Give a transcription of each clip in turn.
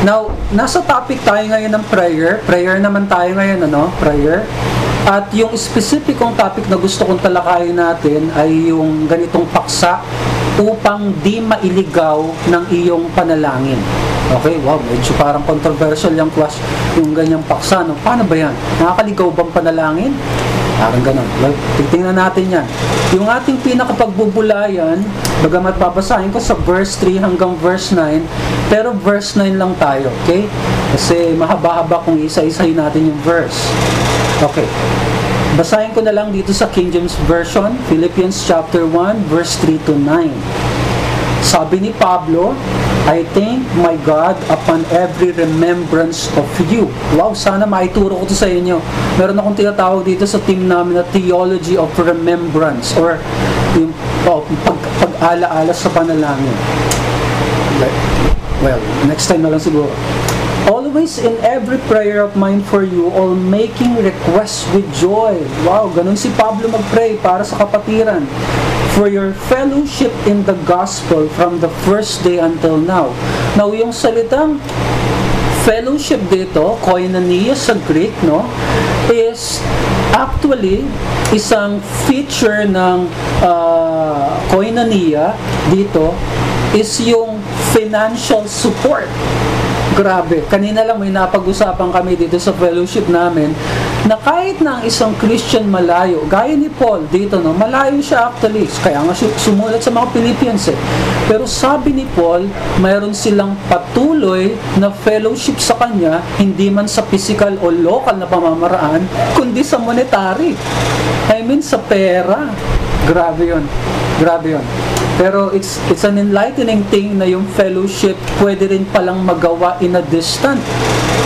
Now, nasa topic tayo ngayon ng prayer. Prayer naman tayo ngayon, ano? Prayer. At yung specificong topic na gusto kong talakayin natin ay yung ganitong paksa upang di mailigaw ng iyong panalangin. Okay, wow, medyo parang controversial yung class, yung ganyang paksa. No? Paano ba yan? Nakakaligaw bang panalangin? Parang ganun. Well, titingnan natin yan. Yung ating pinakapagbubulayan, bagamat babasahin ko sa verse 3 hanggang verse 9, pero verse 9 lang tayo, okay? Kasi mahaba-haba kung isa-isahin natin yung verse. Okay. Basahin ko na lang dito sa King James Version, Philippians chapter 1, verse 3 to 9. Sabi ni Pablo, I thank my God upon every remembrance of you. Wow, sana maituro ko to sa inyo. Meron akong tinatawag dito sa team namin na Theology of Remembrance or yung oh, pag, pag-alaala sa panalangin. Well, next time na lang siguro. Always in every prayer of mine for you, all making requests with joy. Wow, ganun si Pablo mag-pray para sa kapatiran. For your fellowship in the gospel from the first day until now. Now, yung salitang fellowship dito, koinonia sa Greek, no, is actually isang feature ng uh, koinonia dito is yung financial support Grabe. Kanina lang may napag-usapan kami dito sa fellowship namin na kahit na ang isang Christian malayo, gaya ni Paul dito, no, malayo siya actually. Kaya nga sumulat sa mga Philippians eh. Pero sabi ni Paul, mayroon silang patuloy na fellowship sa kanya, hindi man sa physical o local na pamamaraan, kundi sa monetary. I mean sa pera. Grabe yon. Grabe yon. Pero it's, it's an enlightening thing na yung fellowship pwede rin palang magawa in a distant.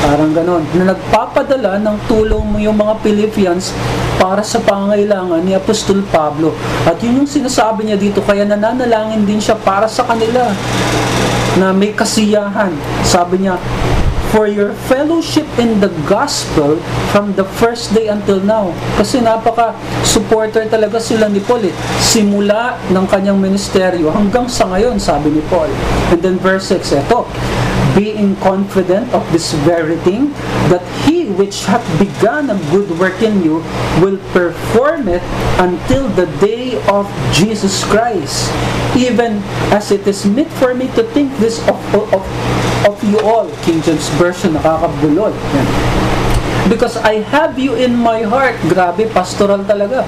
Parang ganon. Na nagpapadala ng tulong mo yung mga Philippians para sa pangailangan ni Apostol Pablo. At yun yung sinasabi niya dito, kaya nananalangin din siya para sa kanila na may kasiyahan. Sabi niya, for your fellowship in the gospel from the first day until now. Kasi napaka-supporter talaga sila ni Paul eh. Simula ng kanyang ministeryo hanggang sa ngayon, sabi ni Paul. And then verse 6, eto, being confident of this very thing, that he which hath begun a good work in you will perform it until the day of Jesus Christ. Even as it is meet for me to think this of, of, of you all. King James Version, nakakabulol. Yan. Because I have you in my heart. Grabe, pastoral talaga.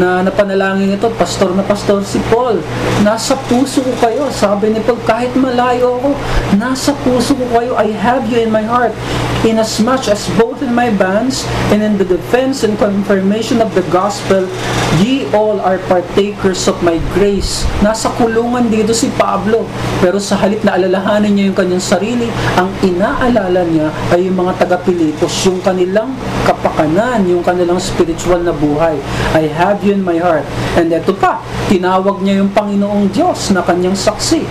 Na napanalangin ito, pastor na pastor si Paul. Nasa puso ko kayo. Sabi ni Paul, kahit malayo ako, nasa puso ko kayo. I have you in my heart. Inasmuch as both in my bands and in the defense and confirmation of the gospel, ye all are partakers of my grace. Nasa kulungan dito si Pablo. Pero sa halip na alalahanin niya yung kanyang sarili, ang inaalala niya ay yung mga taga-Pilipos, yung kanila kanilang kapakanan, yung kanilang spiritual na buhay. I have you in my heart. And ito pa, tinawag niya yung Panginoong Diyos na kanyang saksi.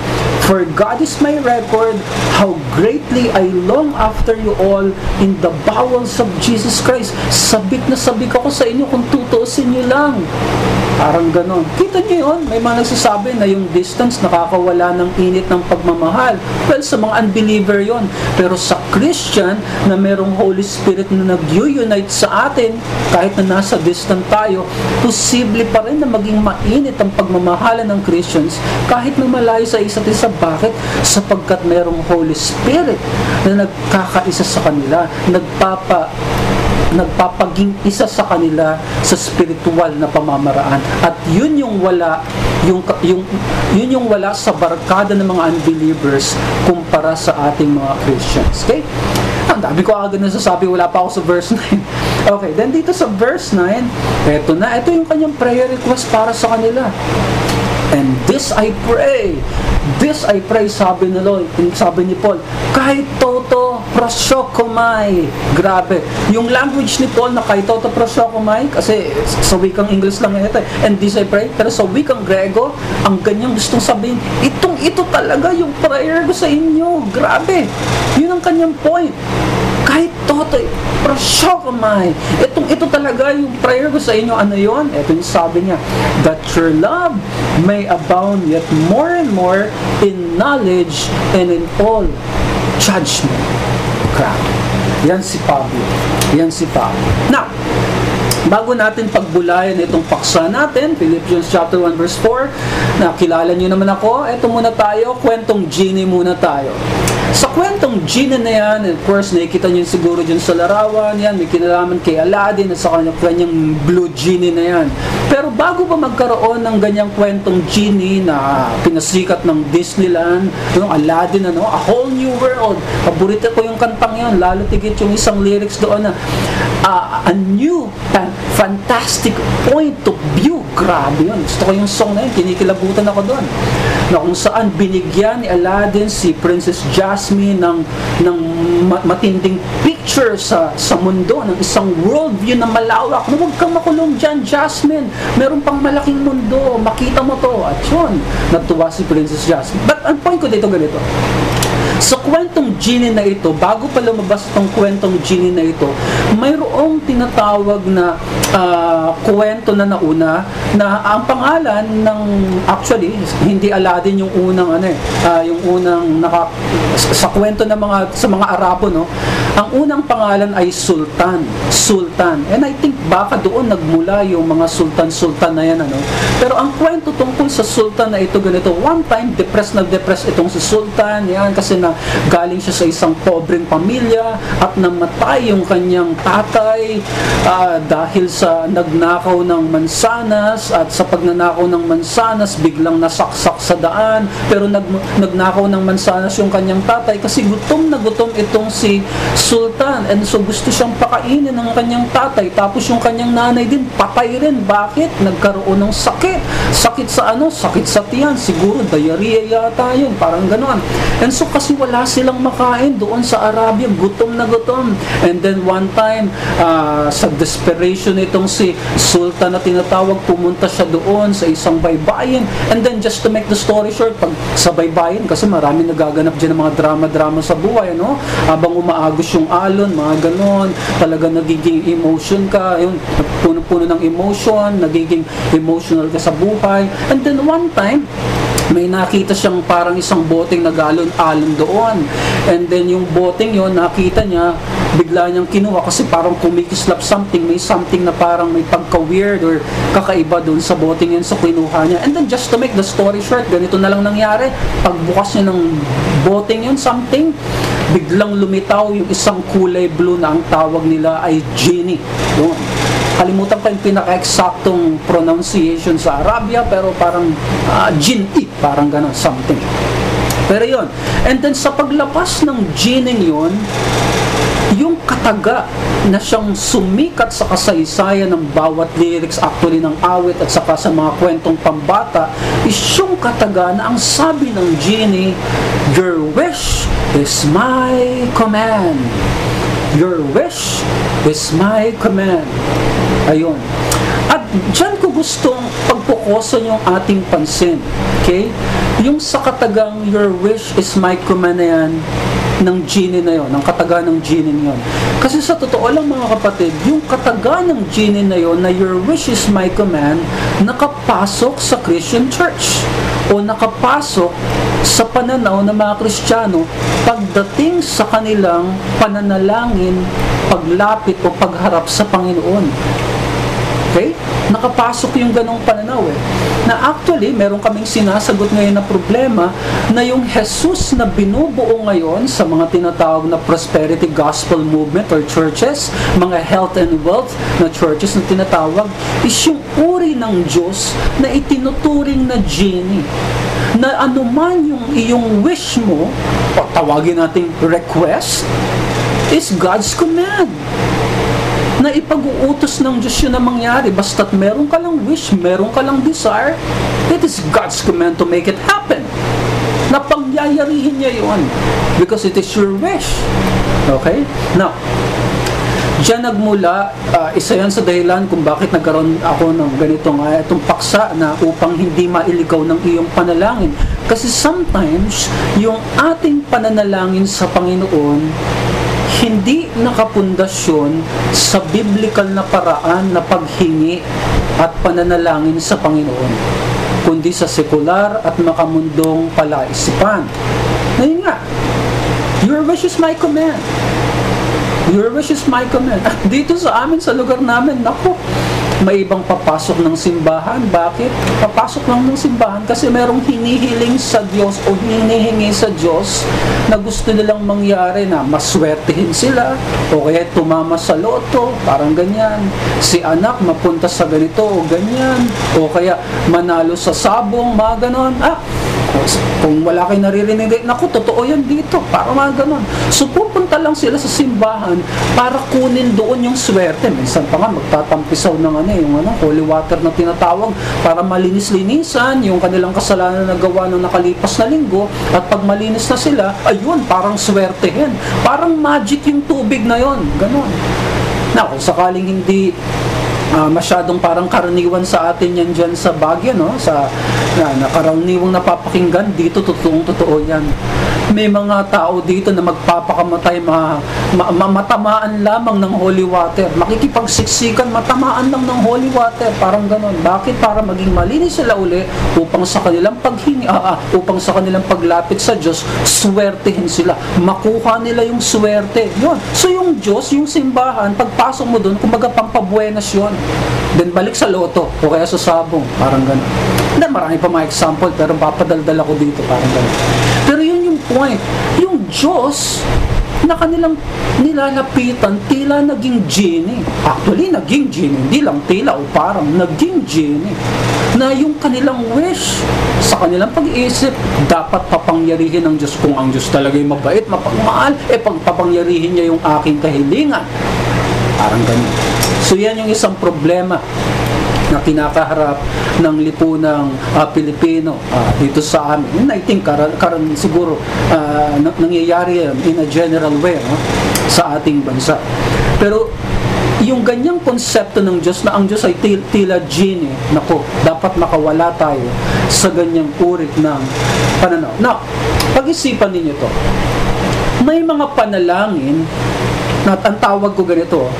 For God is my record, how greatly I long after you all in the bowels of Jesus Christ. Sabik na sabik ako sa inyo kung tutuusin niyo lang. Parang ganon. Kita niyo yun? May mga nagsasabi na yung distance nakakawala ng init ng pagmamahal. Well, sa mga unbeliever yon Pero sa Christian na merong Holy Spirit na nag-unite sa atin, kahit na nasa distant tayo, posible pa rin na maging mainit ang pagmamahalan ng Christians kahit na malayo sa isa't isa. Bakit? Sapagkat merong Holy Spirit na nagkakaisa sa kanila, nagpapa nagpapaging isa sa kanila sa spiritual na pamamaraan. At yun yung wala, yung, yung, yun yung wala sa barkada ng mga unbelievers kumpara sa ating mga Christians. Okay? Ang dami ko agad nasasabi, wala pa ako sa verse 9. okay, then dito sa verse 9, eto na, ito yung kanyang prayer request para sa kanila. And this I pray. This I pray, sabi ni Lord, sabi ni Paul, kahit toto prosyokomai. Grabe. Yung language ni Paul na kahit toto prosyokomai, kasi sa wikang English lang ito. Eh. And this I pray, pero sa wikang Grego, ang ganyang gustong sabihin, itong ito talaga yung prayer ko sa inyo. Grabe. Yun ang kanyang point kahit totoy, prosyokamay. Itong ito talaga yung prayer ko sa inyo. Ano yon? Ito yung sabi niya, that your love may abound yet more and more in knowledge and in all judgment. Grabe. Yan si Pablo. Yan si Pablo. Now, bago natin pagbulayan itong paksa natin, Philippians chapter 1 verse 4, na kilala nyo naman ako, eto muna tayo, kwentong genie muna tayo. Sa kwentong genie na yan, of course, nakikita nyo siguro dyan sa larawan, yan, may kinalaman kay Aladdin at sa kanyang, kanyang blue genie na yan. Pero bago pa magkaroon ng ganyang kwentong genie na pinasikat ng Disneyland, yung Aladdin, ano, a whole new world. Paborito ko yung kantang yan, lalo tigit yung isang lyrics doon na uh, a new fantastic point of view. Grabe yun. Gusto ko yung song na yun, kinikilabutan ako doon. Na kung saan binigyan ni Aladdin si Princess Jasmine ng, ng matinding picture sa, sa mundo, ng isang worldview na malawak. Na huwag kang makulong dyan, Jasmine. Meron pang malaking mundo. Makita mo to. At yun, natuwa si Princess Jasmine. But ang point ko dito ganito. Sa kwentong genie na ito, bago pa lumabas itong kwentong genie na ito, mayroong tinatawag na uh, kwento na nauna na ang pangalan ng actually hindi Aladdin yung unang ano eh, uh, yung unang naka, sa kwento ng mga sa mga Arabo no. Ang unang pangalan ay Sultan, Sultan. And I think baka doon nagmula yung mga sultan-sultan na yan ano. Pero ang kwento tungkol sa sultan na ito ganito, one time depressed na depressed itong si Sultan, yan kasi na galing siya sa isang pobreng pamilya at namatay yung kanyang tatay uh, dahil sa nagnakaw ng mansanas at sa pagnanakaw ng mansanas biglang nasaksak sa daan. Pero nag, nagnakaw ng mansanas yung kanyang tatay kasi gutom na gutom itong si Sultan. And so gusto siyang pakainin ng kanyang tatay. Tapos yung kanyang nanay din patay rin. Bakit? nagkaroon ng sakit. Sakit sa ano? sakit sa tiyan. Siguro diarrhea yata yun. Parang ganoon and so kasi wala silang makain doon sa Arabia, gutom na gutom. And then one time, uh, sa desperation itong si Sultan na tinatawag, pumunta siya doon sa isang baybayin. And then just to make the story short, pag sa baybayin, kasi marami nagaganap dyan ng mga drama-drama sa buhay, ano? Habang umaagos yung alon, mga ganon, talaga nagiging emotion ka, yun, puno-puno ng emotion, nagiging emotional ka sa buhay. And then one time, may nakita siyang parang isang boteng nagalon-alon doon. And then yung boteng yon nakita niya, bigla niyang kinuha kasi parang kumikislap something, may something na parang may pagka-weird or kakaiba doon sa boteng yun, so kinuha niya. And then just to make the story short, ganito na lang nangyari. Pagbukas niya ng boteng yun, something, biglang lumitaw yung isang kulay blue na ang tawag nila ay genie. Doon kalimutan ko yung pinaka-exactong pronunciation sa Arabia pero parang uh, parang ganun, something. Pero yon And then sa paglapas ng jining yon yung kataga na siyang sumikat sa kasaysayan ng bawat lyrics actually ng awit at saka sa mga kwentong pambata is yung kataga na ang sabi ng genie, Your wish is my command. Your wish is my command. Ayun. At dyan ko gustong pagpukosan yung ating pansin. Okay? Yung sa katagang your wish is my command na yan, ng genie na yon, ng kataga ng genie yon. Kasi sa totoo lang mga kapatid, yung kataga ng genie na yon na your wish is my command, nakapasok sa Christian Church o nakapasok sa pananaw ng mga Kristiyano pagdating sa kanilang pananalangin, paglapit o pagharap sa Panginoon. Okay? Nakapasok yung ganong pananaw eh. Na actually, meron kaming sinasagot ngayon na problema na yung Jesus na binubuo ngayon sa mga tinatawag na prosperity gospel movement or churches, mga health and wealth na churches na tinatawag, is yung uri ng Diyos na itinuturing na genie na anuman yung iyong wish mo, o tawagin nating request, is God's command na ipag-uutos ng Diyos yun na mangyari. Basta't meron ka lang wish, meron ka lang desire, it is God's command to make it happen. Na pangyayarihin niya yun. Because it is your wish. Okay? Now, Diyan nagmula, uh, isa yan sa dahilan kung bakit nagkaroon ako ng ganitong uh, itong paksa na upang hindi mailigaw ng iyong panalangin. Kasi sometimes, yung ating pananalangin sa Panginoon hindi nakapundasyon sa biblical na paraan na paghingi at pananalangin sa Panginoon, kundi sa sekular at makamundong palaisipan. Ngayon nga, your wish is my command. Your wish is my command. Dito sa amin, sa lugar namin, nako, may ibang papasok ng simbahan. Bakit? Papasok lang ng simbahan kasi merong hinihiling sa Diyos o hinihingi sa Diyos na gusto nilang mangyari na maswertehin sila o kaya tumama sa loto, parang ganyan. Si anak mapunta sa ganito o ganyan o kaya manalo sa sabong, mga ganon. Ah, kung wala kayo naririnig, naku, totoo yan dito, para mga ganun. So, pupunta lang sila sa simbahan para kunin doon yung swerte. Minsan pa nga, magtatampisaw ng ano, yung ano, holy water na tinatawag para malinis-linisan yung kanilang kasalanan na gawa ng nakalipas na linggo. At pag malinis na sila, ayun, parang swertehin. Parang magic yung tubig na yon Ganon. Na, kung sakaling hindi uh, masyadong parang karaniwan sa atin yan dyan sa Baguio, no? Sa na, na karaniwang napapakinggan dito, totoong totoo yan. May mga tao dito na magpapakamatay, ma, ma, ma, matamaan lamang ng holy water. Makikipagsiksikan, matamaan lang ng holy water. Parang ganon. Bakit? Para maging malinis sila uli upang sa kanilang paghingi, uh, uh, upang sa kanilang paglapit sa Diyos, swertehin sila. Makuha nila yung swerte. Yun. So yung Diyos, yung simbahan, pagpasok mo doon, kumbaga pampabuenas yun. Then balik sa loto o kaya sa sabong, parang gano'n. Then marami pa mga example pero papadaldal ako dito, parang gano'n. Pero yun yung point. Yung Diyos, na kanilang nilalapitan, tila naging genie. Actually, naging genie. Hindi lang tila o parang naging genie. Na yung kanilang wish sa kanilang pag-iisip, dapat papangyarihin ng Diyos kung ang Diyos talaga yung mabait, mapagmahal, eh pagpapangyarihin niya yung aking kahilingan. Parang ganun. So yan yung isang problema na kinakaharap ng lipunang uh, Pilipino uh, dito sa amin. I think karan, karan siguro uh, nangyayari yan in a general way no? sa ating bansa. Pero yung ganyang konsepto ng Diyos na ang Diyos ay til, tila genie, nako, dapat makawala tayo sa ganyang uri ng pananaw. Now, pag-isipan ninyo to. May mga panalangin na ang tawag ko ganito,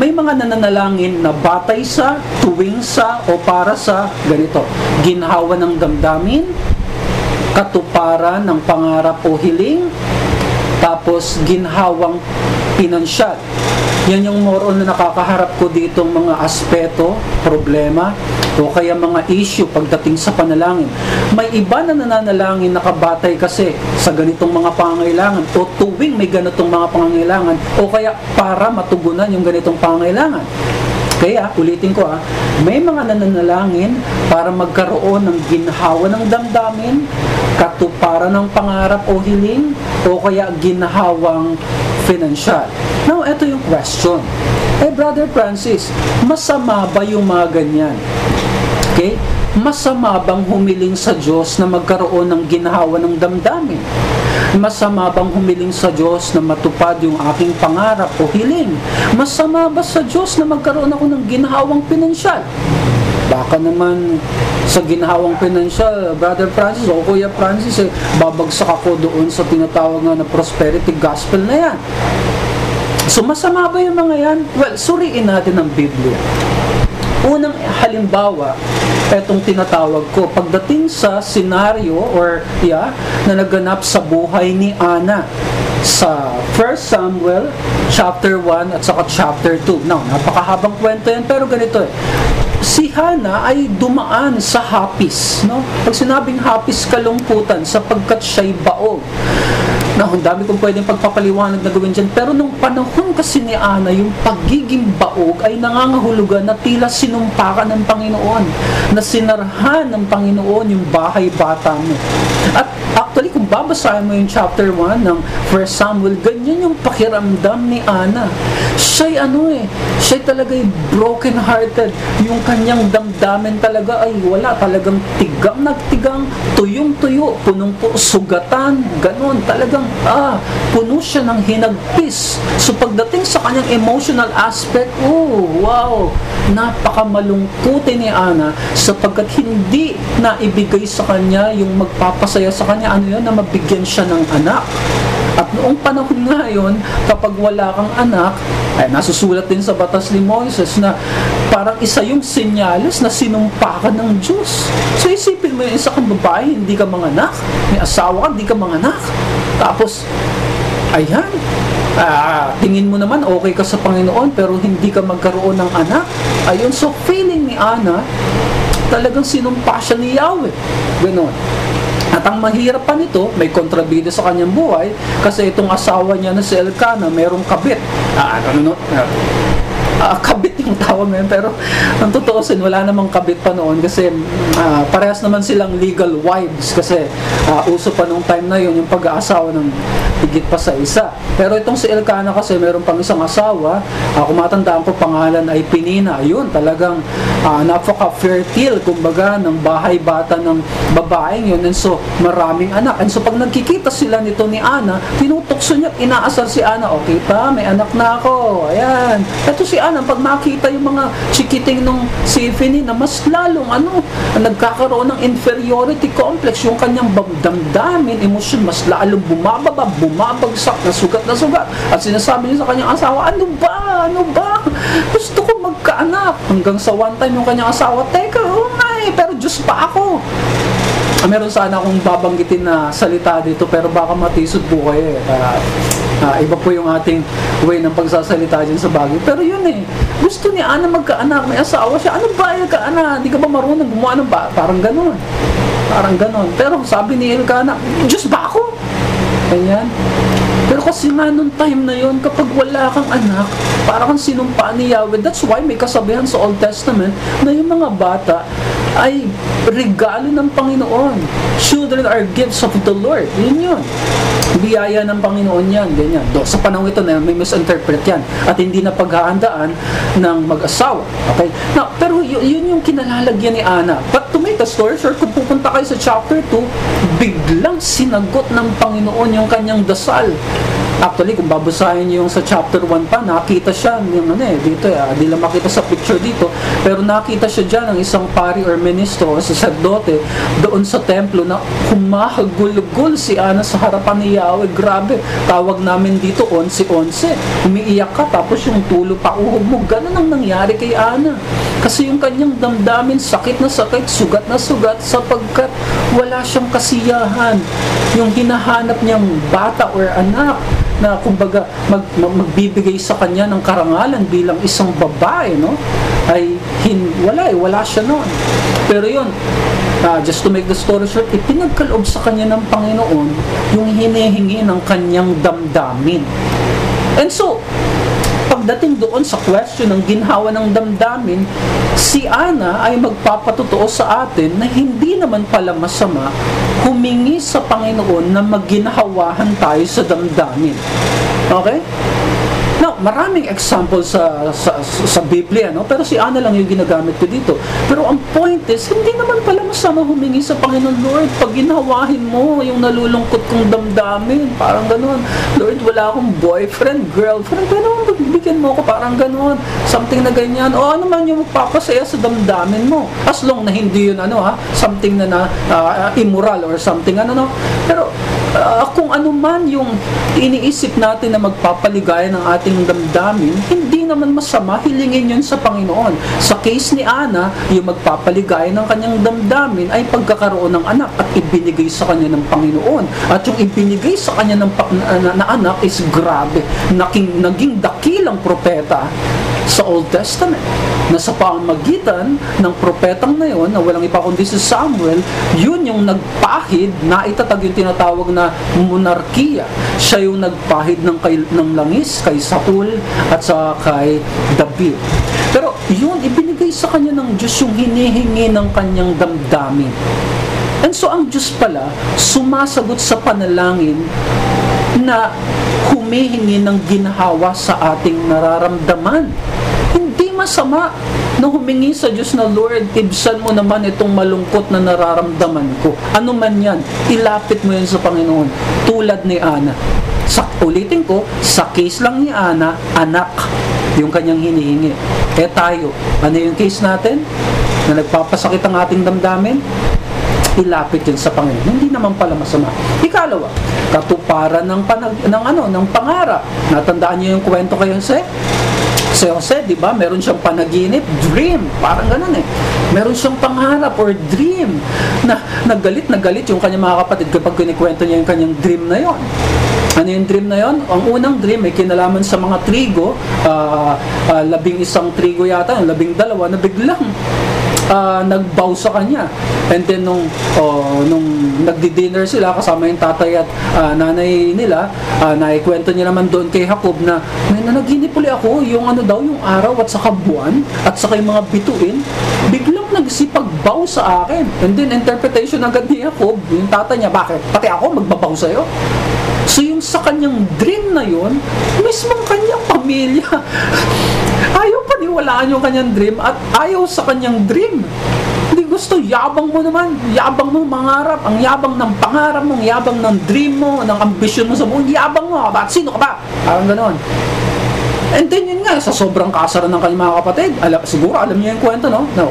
may mga nananalangin na batay sa, tuwing sa, o para sa ganito. Ginhawa ng damdamin, katuparan ng pangarap o hiling, tapos ginhawang pinansyal. Yan yung more on na nakakaharap ko dito mga aspeto, problema, o kaya mga issue pagdating sa panalangin. May iba na nananalangin nakabatay kasi sa ganitong mga pangangailangan o tuwing may ganitong mga pangangailangan o kaya para matugunan yung ganitong pangangailangan. Kaya, ulitin ko ah, may mga nananalangin para magkaroon ng ginhawa ng damdamin, katuparan ng pangarap o hiling, o kaya ginhawang financial. Now, ito yung question. Eh, Brother Francis, masama ba yung mga ganyan? Okay? Masama bang humiling sa Diyos na magkaroon ng ginhawa ng damdamin? Masama bang humiling sa Diyos na matupad yung aking pangarap o hiling? Masama ba sa Diyos na magkaroon ako ng ginhawang pinansyal? Baka naman sa ginhawang pinansyal, Brother Francis o Kuya Francis, eh, babagsak ako doon sa tinatawag nga na prosperity gospel na yan. So masama ba yung mga yan? Well, suriin natin ang Biblia. Unang halimbawa, etong tinatawag ko, pagdating sa senaryo or yeah, na naganap sa buhay ni Ana sa 1 Samuel chapter 1 at saka chapter 2. Now, napakahabang kwento yan pero ganito eh. Si Hana ay dumaan sa hapis, no? Pag sinabing hapis kalungkutan sapagkat siya'y baog na ang dami kong pwedeng pagpapaliwanag na gawin dyan. Pero nung panahon kasi ni Ana, yung pagiging baog ay nangangahulugan na tila sinumpakan ng Panginoon, na sinarhan ng Panginoon yung bahay bata mo. At actually, kung babasahin mo yung chapter 1 ng 1 Samuel, ganyan yung pakiramdam ni Ana. Siya'y ano eh, siya'y talaga broken hearted. Yung kanyang damdamin talaga ay wala, talagang tigang nagtigang, tuyong tuyo, punong po, sugatan, ganon, talagang ah, puno siya ng hinagpis. So pagdating sa kanyang emotional aspect, oh, wow, napakamalungkutin ni Ana sapagkat hindi na ibigay sa kanya yung magpapasaya sa kanya, ano yun, na mabigyan siya ng anak. At noong panahon ngayon, kapag wala kang anak, ay nasusulat din sa batas ni Moises na parang isa yung senyales na sinumpa ka ng Diyos. So isipin mo yung isa kang babae, hindi ka mga anak, may asawa ka, hindi ka mga anak. Tapos, Ayan. Ah, tingin mo naman okay ka sa Panginoon pero hindi ka magkaroon ng anak. Ayun, so feeling ni Ana, talagang sinumpa siya ni Yahweh. Ganon. At ang mahirap pa nito, may kontrabida sa kanyang buhay kasi itong asawa niya na si Elkanah, merong kabit. Ah, ano no? uh, kabit yung tawag ngayon pero ang totoo sin wala namang kabit pa noon kasi uh, parehas naman silang legal wives kasi uh, uso pa nung time na yun yung pag-aasawa ng higit pa sa isa. Pero itong si Elkanah kasi meron pang isang asawa. Uh, kumatandaan ko pangalan ay Pinina. Yun talagang uh, napaka-fertile kumbaga ng bahay bata ng babaeng yun. And so maraming anak. And so pag nagkikita sila nito ni Ana tinutokso niya inaasar si Ana okay pa may anak na ako. Ayan. Ito si Ana pag makita yung mga chikiting nung symphony na mas lalong ano, nagkakaroon ng inferiority complex, yung kanyang damdamin, emosyon, mas lalong bumababa, bumabagsak, na sugat na sugat. At sinasabi niya sa kanyang asawa, ano ba? Ano ba? Gusto ko magkaanak. Hanggang sa one time yung kanyang asawa, teka, oh eh, pero Diyos pa ako. Ah, meron sana akong babanggitin na salita dito pero baka matisod po kayo eh. Uh, uh, iba po yung ating way ng pagsasalita dyan sa bagay. Pero yun eh, gusto ni Ana magkaanak, may asawa siya. Ano ba yung kaana? Hindi ka ba marunong gumawa ng ba? Parang ganon. Parang ganon. Pero sabi ni Elkana, Diyos ba ako? Ganyan. Pero kasi nga nung time na yon kapag wala kang anak, para kang sinumpa ni Yahweh. That's why may kasabihan sa Old Testament na yung mga bata ay regalo ng Panginoon. Children are gifts of the Lord. Yun yun. Biyaya ng Panginoon yan. Ganyan. Do, sa panahon ito na may misinterpret yan. At hindi na paghahandaan ng mag-asawa. Okay? Now, pero yun, yun yung kinalalagyan ni Ana. But to make a story short, kung pupunta kayo sa chapter 2, biglang sinagot ng Panginoon yung kanyang dasal. Actually, kung babasahin niyo yung sa chapter 1 pa, nakita siya yung ano eh, dito eh, di lang makita sa picture dito, pero nakita siya diyan ng isang pari or ministro o sacerdote doon sa templo na humahagulgul si Ana sa harapan ni Yahweh. Grabe, tawag namin dito 11-11. Umiiyak ka tapos yung tulo pa uhog mo. Ganun ang nangyari kay Ana. Kasi yung kanyang damdamin, sakit na sakit, sugat na sugat, sapagkat wala siyang kasiyahan. Yung hinahanap niyang bata or anak na kumbaga mag, mag, magbibigay sa kanya ng karangalan bilang isang babae, no? Ay hin, wala eh, wala siya noon. Pero yun, uh, just to make the story short, ipinagkaloob sa kanya ng Panginoon yung hinihingi ng kanyang damdamin. And so, pagdating doon sa question ng ginhawa ng damdamin, si Ana ay magpapatotoo sa atin na hindi naman pala masama humingi sa Panginoon na maginhawahan tayo sa damdamin. Okay? Maraming example sa, sa, sa Biblia, no? pero si Ana lang yung ginagamit ko dito. Pero ang point is, hindi naman pala masama humingi sa Panginoon, Lord, pag ginawahin mo yung nalulungkot kong damdamin, parang ganun. Lord, wala akong boyfriend, girlfriend, mo bigyan mo ako, parang ganun. Something na ganyan. O ano man yung magpapasaya sa damdamin mo. As long na hindi yun, ano ha, something na, na uh, immoral or something, ano no. Pero uh, kung ano man yung iniisip natin na magpapaligaya ng ating damdamin, hindi naman masama hilingin yun sa Panginoon. Sa case ni Ana, yung magpapaligaya ng kanyang damdamin ay pagkakaroon ng anak at ibinigay sa kanya ng Panginoon. At yung ibinigay sa kanya ng na, na, na anak is grabe. Naging, naging dakilang propeta sa Old Testament na sa pamagitan ng propetang na yon na walang ipa kundi si Samuel, yun yung nagpahid na itatag yung tinatawag na monarkiya. Siya yung nagpahid ng, kay, ng langis kay Saul at sa kay David. Pero yun, ibinigay sa kanya ng Diyos yung hinihingi ng kanyang damdamin. And so ang Diyos pala, sumasagot sa panalangin na humihingi ng ginhawa sa ating nararamdaman masama na humingi sa Diyos na Lord, ibsan mo naman itong malungkot na nararamdaman ko. Ano man yan, ilapit mo yan sa Panginoon. Tulad ni Ana. Sa, ulitin ko, sa case lang ni Ana, anak yung kanyang hinihingi. Eh tayo, ano yung case natin? Na nagpapasakit ang ating damdamin? ilapit yun sa Panginoon. Hindi naman pala masama. Ikalawa, katuparan ng, panag, ng, ano, ng pangarap. Natandaan niyo yung kwento kay Jose? Si Jose, di ba, meron siyang panaginip, dream, parang ganun eh. Meron siyang pangarap or dream na nagalit na galit yung kanyang mga kapatid kapag kinikwento niya yung kanyang dream na yon. Ano yung dream na yon? Ang unang dream may kinalaman sa mga trigo, uh, uh, labing isang trigo yata, labing dalawa, na biglang uh, nagbow sa kanya. And then nung uh, nung nagdi-dinner sila kasama yung tatay at uh, nanay nila, uh, naikwento niya naman doon kay Jacob na may nanaginip uli ako yung ano daw yung araw at saka buwan at saka yung mga bituin biglang nagsipagbaw sa akin. And then interpretation agad ni Jacob, yung tatay niya, bakit? Pati ako magbabaw sa'yo? So yung sa kanyang dream na yon, mismong kanyang pamilya, ayaw paniwalaan yung kanyang dream at ayaw sa kanyang dream. Hindi gusto, yabang mo naman, yabang mo mangarap, ang yabang ng pangarap mo, ang yabang ng dream mo, ng ambisyon mo sa buhay, yabang mo, bakit sino ka ba? Parang ganoon. And then yun nga, sa sobrang kasaran ng kanyang mga kapatid, alam, siguro alam niyo yung kwento, no? No.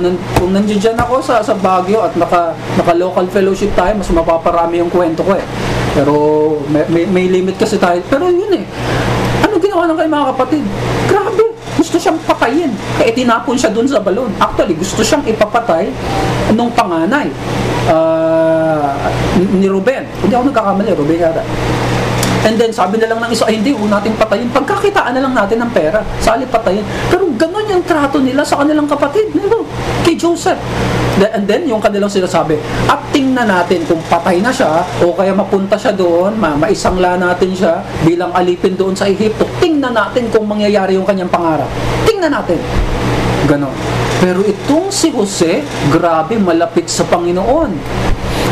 Kung, nan, kung ako sa, sa Baguio at naka, naka local fellowship tayo, mas mapaparami yung kwento ko eh. Pero may, may, may limit kasi tayo. Pero yun eh. Ano ginawa ng kanyang mga kapatid? Grabe, gusto siyang patayin. Kaya tinapon siya dun sa balon. Actually, gusto siyang ipapatay nung panganay. Uh, ni Ruben. Hindi ako nagkakamali, Ruben yata. And then sabi na lang ng isa, ay hindi, huwag natin patayin. Pagkakitaan na lang natin ng pera, sali patayin. Pero ganun yung trato nila sa kanilang kapatid, nilo, kay Joseph. And then yung kanilang sinasabi, at tingnan natin kung patay na siya o kaya mapunta siya doon, ma maisangla natin siya bilang alipin doon sa Ehipto. Tingnan natin kung mangyayari yung kanyang pangarap. Tingnan natin. Ganon. Pero itong si Jose, grabe malapit sa Panginoon.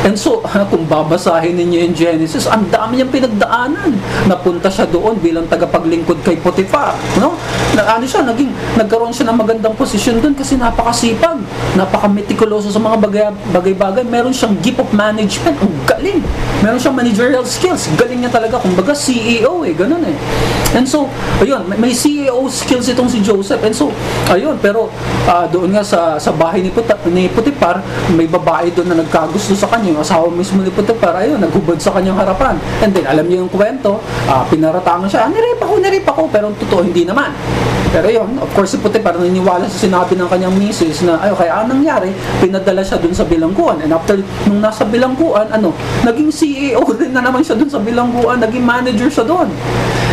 And so, kung babasahin ninyo yung Genesis, ang dami niyang pinagdaanan. Napunta siya doon bilang tagapaglingkod kay Potiphar. No? Na, ano siya, naging, nagkaroon siya ng magandang posisyon doon kasi napakasipag, napaka-meticuloso sa mga bagay-bagay. Meron siyang gift of management. Ang galing. Meron siyang managerial skills. Galing niya talaga. Kumbaga, CEO eh. Ganun eh. And so, ayun, may CEO skills itong si Joseph. And so, ayun, pero uh, doon nga sa, sa bahay ni, Puta, ni Putipar, may babae doon na nagkagusto sa kanya yung asawa mismo ni Potiphar, ayun, naghubad sa kanyang harapan. And then, alam niyo yung kwento, uh, pinaratangan siya, ah, nirip ako, nirip ako, pero totoo, hindi naman. Pero yun, of course, si Potiphar naniniwala sa sinabi ng kanyang misis na, ay, kaya anong nangyari, pinadala siya dun sa bilangguan. And after, nung nasa bilangguan, ano, naging CEO rin na naman siya dun sa bilangguan, naging manager siya dun.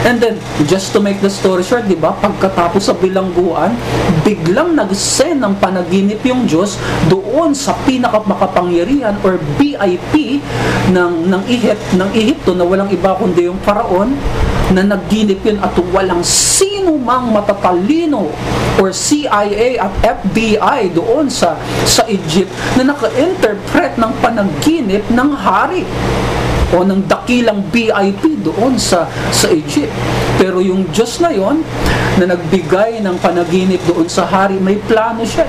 And then, just to make the story short, di ba, pagkatapos sa bilangguan, biglang nag-send ng panaginip yung Diyos doon sa pinakamakapangyarihan or BIP ng, ng, Ihip, ng Ehipto na walang iba kundi yung paraon na nagginip yun at walang sino mang matatalino or CIA at FBI doon sa sa Egypt na naka-interpret ng panaginip ng hari o ng dakilang BIP doon sa sa Egypt. Pero yung Diyos na yon na nagbigay ng panaginip doon sa hari, may plano siya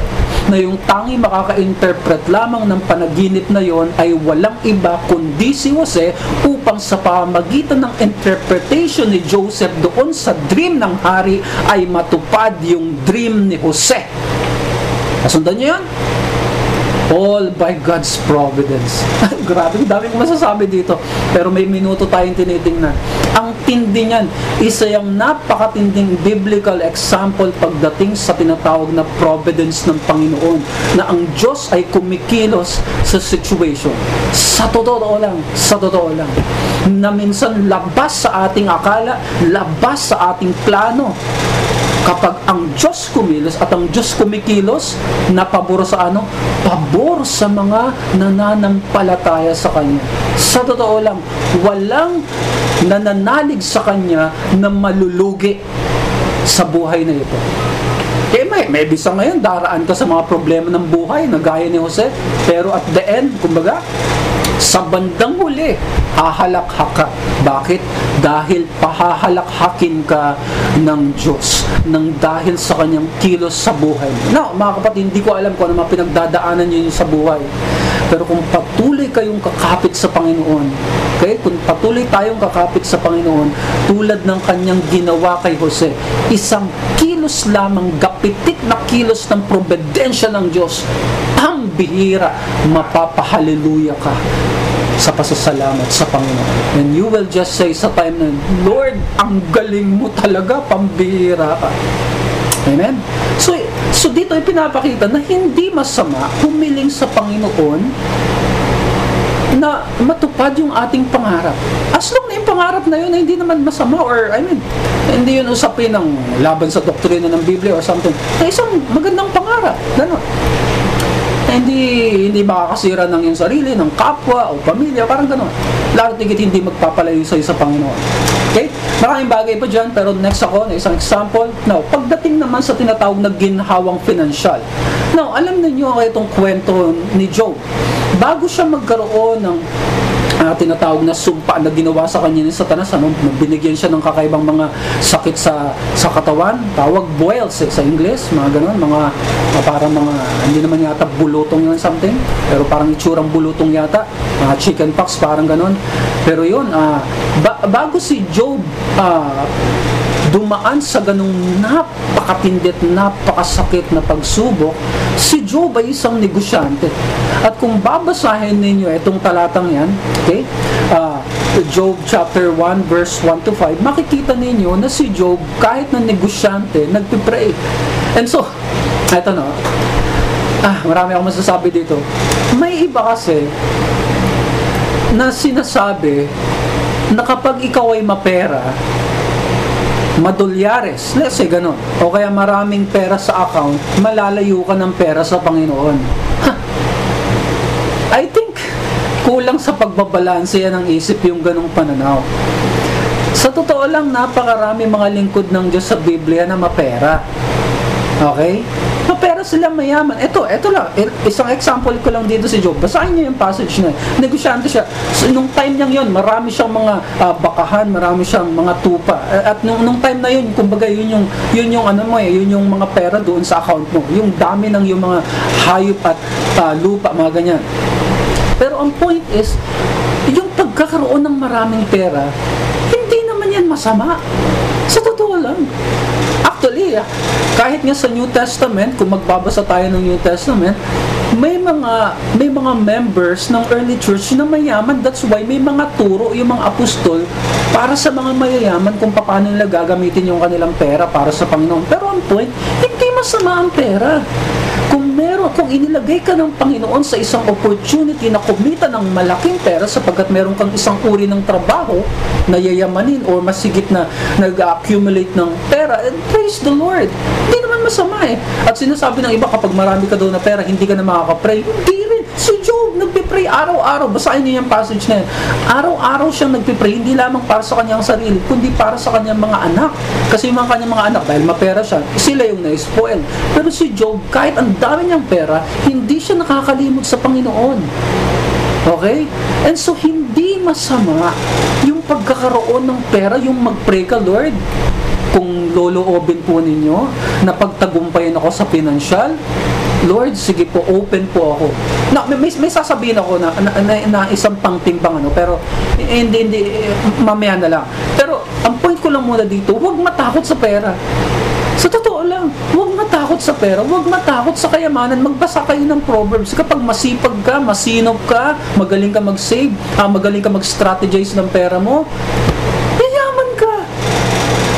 na yung tangi makaka-interpret lamang ng panaginip na yon ay walang iba kundi si Jose upang sa pamagitan ng interpretation ni Joseph doon sa dream ng hari ay matupad yung dream ni Jose. Nasundan niyo yan? All by God's providence. Grabe, dami kong masasabi dito. Pero may minuto tayong tinitingnan. Ang tindi niyan, isa yung napakatinding biblical example pagdating sa tinatawag na providence ng Panginoon. Na ang Diyos ay kumikilos sa situation. Sa totoo lang, sa totoo lang. Na minsan labas sa ating akala, labas sa ating plano kapag ang Diyos kumilos at ang Diyos kumikilos na pabor sa ano? Pabor sa mga nananampalataya sa Kanya. Sa totoo lang, walang nananalig sa Kanya na malulugi sa buhay na ito. Eh may, may bisa ngayon, daraan ka sa mga problema ng buhay na gaya ni Jose. Pero at the end, kumbaga, sa bandang huli, hahalakhak ka. Bakit? Dahil pahahalakhakin ka ng Diyos nang dahil sa kanyang kilos sa buhay. Now, mga kapatid, hindi ko alam kung ano mga pinagdadaanan niyo sa buhay. Pero kung patuloy kayong kakapit sa Panginoon, okay? Kung patuloy tayong kakapit sa Panginoon, tulad ng kanyang ginawa kay Jose, isang kilos lamang, gapitik na kilos ng probedensya ng Diyos, ang bihira, mapapahaleluya ka sa pasasalamat sa Panginoon. And you will just say sa time na, Lord, ang galing mo talaga, pambihira ka. Amen? So, so dito ay pinapakita na hindi masama humiling sa Panginoon na matupad yung ating pangarap. As long na yung pangarap na yun, hindi naman masama or I mean, hindi yun usapin ng laban sa doktrina ng Biblia or something. Na isang magandang pangarap. Ganon hindi hindi makakasira ng iyong sarili, ng kapwa o pamilya, parang gano'n. Lalo tigit hindi magpapalayo sa sa Panginoon. Okay? Maraming bagay pa dyan, pero next ako na isang example. Now, pagdating naman sa tinatawag na ginhawang financial. Now, alam niyo itong kwento ni Job. Bago siya magkaroon ng uh, tinatawag na sumpa na ginawa sa kanya ni Satanas ano binigyan siya ng kakaibang mga sakit sa sa katawan tawag boils eh, sa English mga ganun mga uh, parang mga hindi naman yata bulutong yun something pero parang itsurang bulutong yata uh, chicken pox parang ganun pero yun uh, ba- bago si Job uh, dumaan sa ganung napakatindit, napakasakit na pagsubok, si Job ay isang negosyante. At kung babasahin ninyo itong talatang yan, okay, uh, Job chapter 1 verse 1 to 5, makikita ninyo na si Job kahit na negosyante, nagpipray. And so, eto na, ah, marami akong masasabi dito. May iba kasi na sinasabi na kapag ikaw ay mapera, madolyares, let's say ganun, o kaya maraming pera sa account, malalayo ka ng pera sa Panginoon. Think, kulang sa pagbabalanse yan ng isip yung ganong pananaw. Sa totoo lang, napakarami mga lingkod ng Diyos sa Biblia na mapera. Okay? Mapera sila mayaman. Ito, ito lang. Isang example ko lang dito si Job. Basahin niyo yung passage na Negosyante siya. So, nung time niyang yun, marami siyang mga uh, bakahan, marami siyang mga tupa. At nung, nung time na yun, kumbaga yun yung, yun yung ano mo eh, yun yung mga pera doon sa account mo. Yung dami ng yung mga hayop at uh, lupa, mga ganyan. Pero ang point is, yung pagkakaroon ng maraming pera, hindi naman yan masama. Sa totoo lang. Actually, kahit nga sa New Testament, kung magbabasa tayo ng New Testament, may mga may mga members ng early church na mayaman. That's why may mga turo yung mga apostol para sa mga mayayaman kung paano nila gagamitin yung kanilang pera para sa Panginoon. Pero ang point, hindi masama ang pera. Kung meron, kung inilagay ka ng Panginoon sa isang opportunity na kumita ng malaking pera sapagkat meron kang isang uri ng trabaho na yayamanin or masigit na nag-accumulate ng pera, and praise the Lord. Hindi naman masama eh. At sinasabi ng iba kapag marami ka daw na pera, hindi ka na makaka-pray. Hindi nagpe-pray araw-araw. Basahin niyo yung passage na yan. Araw-araw siyang nagpe-pray, hindi lamang para sa kanyang sarili, kundi para sa kanyang mga anak. Kasi yung mga kanyang mga anak, dahil mapera siya, sila yung na-spoil. Pero si Job, kahit ang dami niyang pera, hindi siya nakakalimot sa Panginoon. Okay? And so, hindi masama yung pagkakaroon ng pera, yung mag-pray ka, Lord kung loloobin po ninyo na pagtagumpayan ako sa financial, Lord, sige po, open po ako. Na, may, may sasabihin ako na, na, na, na isang pangtimbang ano, pero hindi, hindi, mamaya na lang. Pero, ang point ko lang muna dito, huwag matakot sa pera. Sa totoo lang, huwag matakot sa pera, huwag matakot sa kayamanan. Magbasa kayo ng Proverbs. Kapag masipag ka, masinop ka, magaling ka mag-save, ah, magaling ka mag-strategize ng pera mo.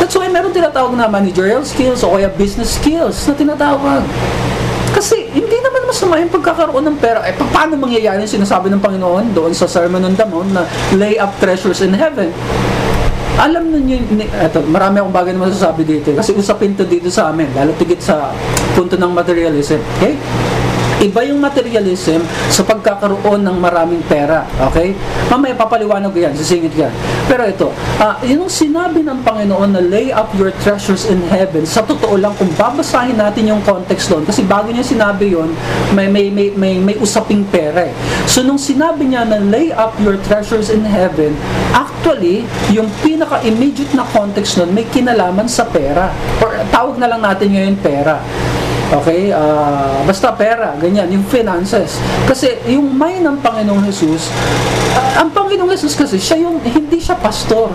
That's why meron tinatawag na managerial skills o kaya business skills na tinatawag. Kasi hindi naman masama yung pagkakaroon ng pera. Eh, paano mangyayari yung sinasabi ng Panginoon doon sa Sermon on the Mount na lay up treasures in heaven? Alam niyo, eto, marami akong bagay na masasabi dito. Kasi usapin to dito sa amin, lalo tigit sa punto ng materialism. Okay? Iba yung materialism sa pagkakaroon ng maraming pera. Okay? Mamaya papaliwanag ko yan, sisingit yan. Pero ito, uh, yung sinabi ng Panginoon na lay up your treasures in heaven, sa totoo lang, kung babasahin natin yung context doon, kasi bago niya sinabi yon may, may, may, may, may usaping pera eh. So nung sinabi niya na lay up your treasures in heaven, actually, yung pinaka-immediate na context nun, may kinalaman sa pera. Or tawag na lang natin ngayon pera. Okay? Uh, basta pera, ganyan, yung finances. Kasi yung mind ng Panginoong Jesus, uh, ang Panginoong Jesus kasi, siya yung, hindi siya pastor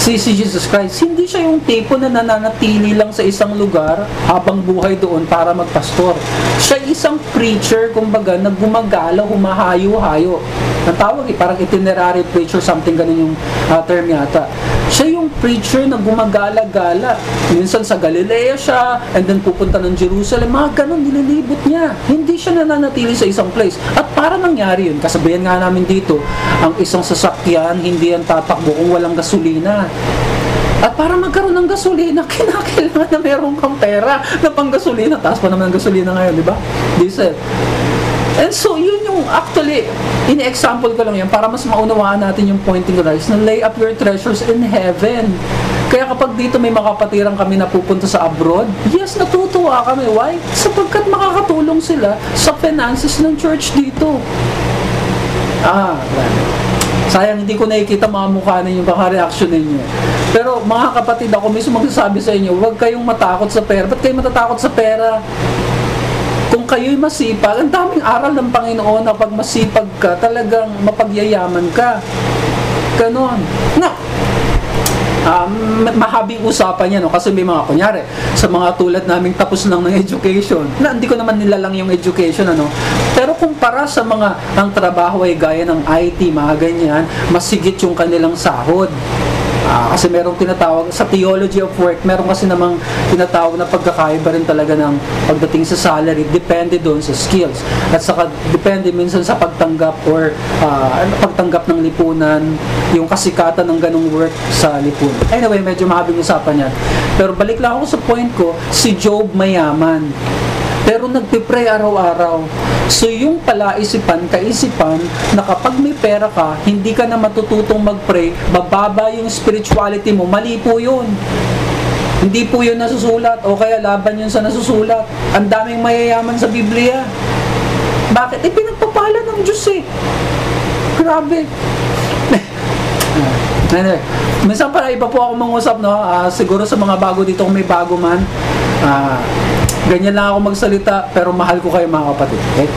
si, si Jesus Christ, hindi siya yung tipo na nananatili lang sa isang lugar habang buhay doon para magpastor. Siya isang preacher, kumbaga, na gumagala, humahayo-hayo. Ang tawag eh, parang itinerary preacher, something ganun yung uh, term yata. Siya yung preacher na gumagala-gala. Minsan sa Galilea siya, and then pupunta ng Jerusalem, mga ganun, nililibot niya. Hindi siya nananatili sa isang place. At para nangyari yun, kasabihan nga namin dito, ang isang sasakyan, hindi yan tatakbo kung walang gasolina. At para magkaroon ng gasolina, kinakailangan na meron kang pera na pang gasolina. Taas pa naman ang gasolina ngayon, di ba? Diesel. And so, yung actually, in-example ko lang yan para mas maunawaan natin yung pointing rise na lay up your treasures in heaven. Kaya kapag dito may makapatiran kami na pupunta sa abroad, yes, natutuwa kami. Why? Sapagkat makakatulong sila sa finances ng church dito. Ah, Sayang hindi ko nakikita mga mukha ninyo, baka reaction ninyo. Pero mga kapatid, ako mismo magsasabi sa inyo, huwag kayong matakot sa pera. Ba't kayo matatakot sa pera? Kung kayo'y masipag, ang daming aral ng Panginoon na pag masipag ka, talagang mapagyayaman ka. Ganon. Na, um, mahabing usapan yan, no? kasi may mga, kunyari, sa mga tulad naming tapos lang ng education, na hindi ko naman nilalang yung education, ano, pero kumpara sa mga, ang trabaho ay gaya ng IT, mga ganyan, masigit yung kanilang sahod. Uh, kasi merong tinatawag, sa theology of work, meron kasi namang tinatawag na pagkakaiba rin talaga ng pagdating sa salary, depende doon sa skills. At saka depende minsan sa pagtanggap or uh, pagtanggap ng lipunan, yung kasikatan ng ganong work sa lipunan. Anyway, medyo mahabing usapan yan. Pero balik lang ako sa point ko, si Job mayaman. Pero nagpipray araw-araw. So yung pala isipan, kaisipan, na kapag may pera ka, hindi ka na matututong mag-pray, bababa yung spirituality mo, mali po yun. Hindi po yun nasusulat o kaya laban yun sa nasusulat. Ang daming mayayaman sa Biblia. Bakit? Eh, pinagpapala ng Diyos eh. Grabe. Anyway, minsan pala iba po ako mangusap, no? Uh, siguro sa mga bago dito, kung may bago man, uh, Ganyan lang ako magsalita, pero mahal ko kayo mga kapatid. Okay?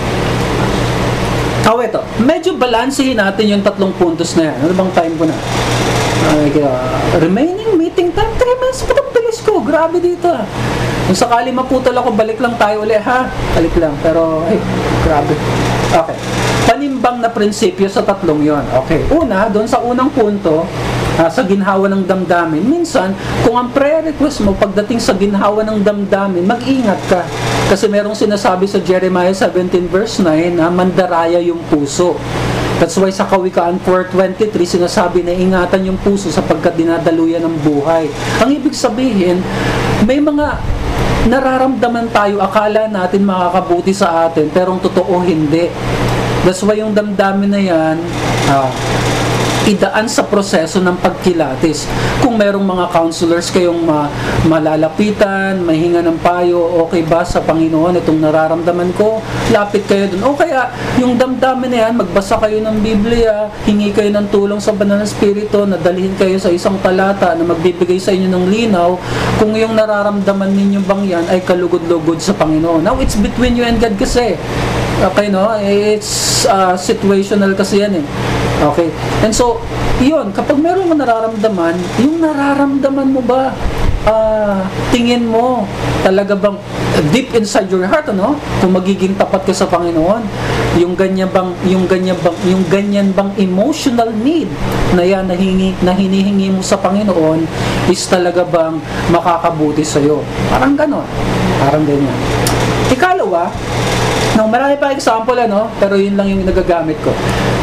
Oh, ito. Medyo balansehin natin yung tatlong puntos na yan. Ano bang time ko na? Okay, uh, remaining meeting time, 3 minutes. Patang bilis ko. Grabe dito. Ah. Kung sakali maputol ako, balik lang tayo ulit, ha? Balik lang. Pero, hey, grabe. Okay. Panimbang na prinsipyo sa tatlong yon. Okay. Una, doon sa unang punto, uh, sa ginhawa ng damdamin. Minsan, kung ang prayer request mo pagdating sa ginhawa ng damdamin, mag-ingat ka. Kasi merong sinasabi sa Jeremiah 17 verse 9 na mandaraya yung puso. That's why sa Kawikaan 4.23, sinasabi na ingatan yung puso sapagkat dinadaluyan ng buhay. Ang ibig sabihin, may mga nararamdaman tayo, akala natin makakabuti sa atin, pero ang totoo hindi. That's why yung damdamin na yan, ah, idaan sa proseso ng pagkilatis. Kung merong mga counselors kayong ma malalapitan, mahinga ng payo, okay ba sa Panginoon itong nararamdaman ko, lapit kayo dun. O kaya, yung damdamin na yan, magbasa kayo ng Biblia, hingi kayo ng tulong sa banal na spirito, nadalhin kayo sa isang talata na magbibigay sa inyo ng linaw, kung yung nararamdaman ninyo bang yan ay kalugod-lugod sa Panginoon. Now, it's between you and God kasi. Okay, no? It's uh, situational kasi yan eh. Okay? And so, yun, kapag meron mo nararamdaman, yung nararamdaman mo ba, uh, tingin mo, talaga bang deep inside your heart, ano? Kung magiging tapat ka sa Panginoon, yung ganyan bang, yung ganyan bang, yung ganyan bang emotional need na yan na, hingi, na hinihingi mo sa Panginoon is talaga bang makakabuti sa iyo. Parang ganon. Parang ganyan. Ikalawa, nang marami pa example ano, pero yun lang yung nagagamit ko.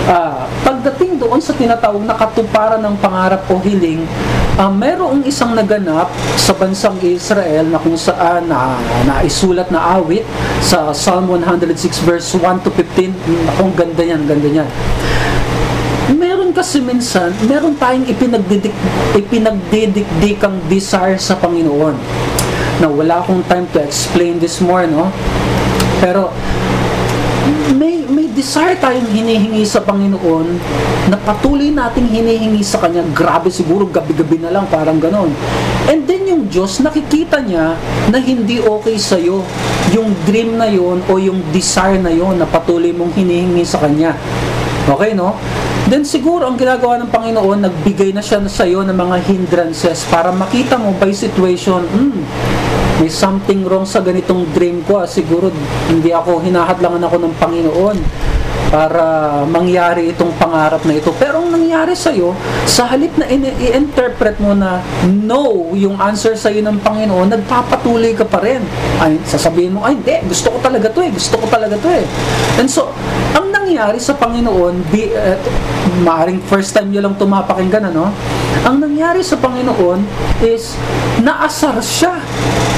Uh, pagdating doon sa tinatawag na katuparan ng pangarap o hiling, uh, merong isang naganap sa bansang Israel na kung saan na uh, naisulat na awit sa Psalm 106 verse 1 to 15. Akong ganda yan, ganda niyan meron kasi minsan, meron tayong ipinagdidik, ipinagdidikdikang desire sa Panginoon. Na wala akong time to explain this more, no? Pero may may desire tayong hinihingi sa Panginoon na patuloy nating hinihingi sa Kanya. Grabe siguro gabi-gabi na lang parang ganon. And then yung Diyos nakikita niya na hindi okay sa iyo yung dream na yon o yung desire na yon na patuloy mong hinihingi sa Kanya. Okay, no? Then siguro ang ginagawa ng Panginoon, nagbigay na siya sa iyo ng mga hindrances para makita mo by situation, hmm, may something wrong sa ganitong dream ko. Ah. Siguro hindi ako hinahadlangan ako ng Panginoon. para mangyari itong pangarap na ito. Pero ang nangyari sa'yo, sa halip na i-interpret mo na no yung answer sa'yo ng Panginoon, nagpapatuloy ka pa rin. Ay, sasabihin mo, ay hindi, gusto ko talaga to eh, gusto ko talaga to eh. And so, ang nangyari sa Panginoon, be, uh, maaring first time nyo lang tumapakinggan, ano? Ang nangyari sa Panginoon is, naasar siya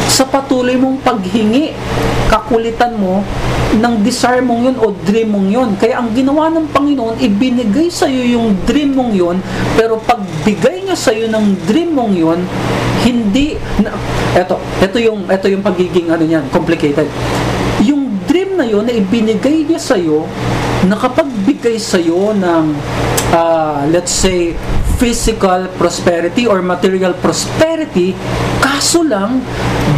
sa patuloy mong paghingi, kakulitan mo, ng desire mong yun o dream mong yun. Kaya ang ginawa ng Panginoon, ibinigay sa iyo yung dream mong yun, pero pagbigay niya sa iyo ng dream mong yun, hindi na, eto, eto yung eto yung pagiging ano niyan, complicated. Yung dream na yun na ibinigay niya sa iyo, nakapagbigay sa iyo ng uh, let's say physical prosperity or material prosperity, kaso lang,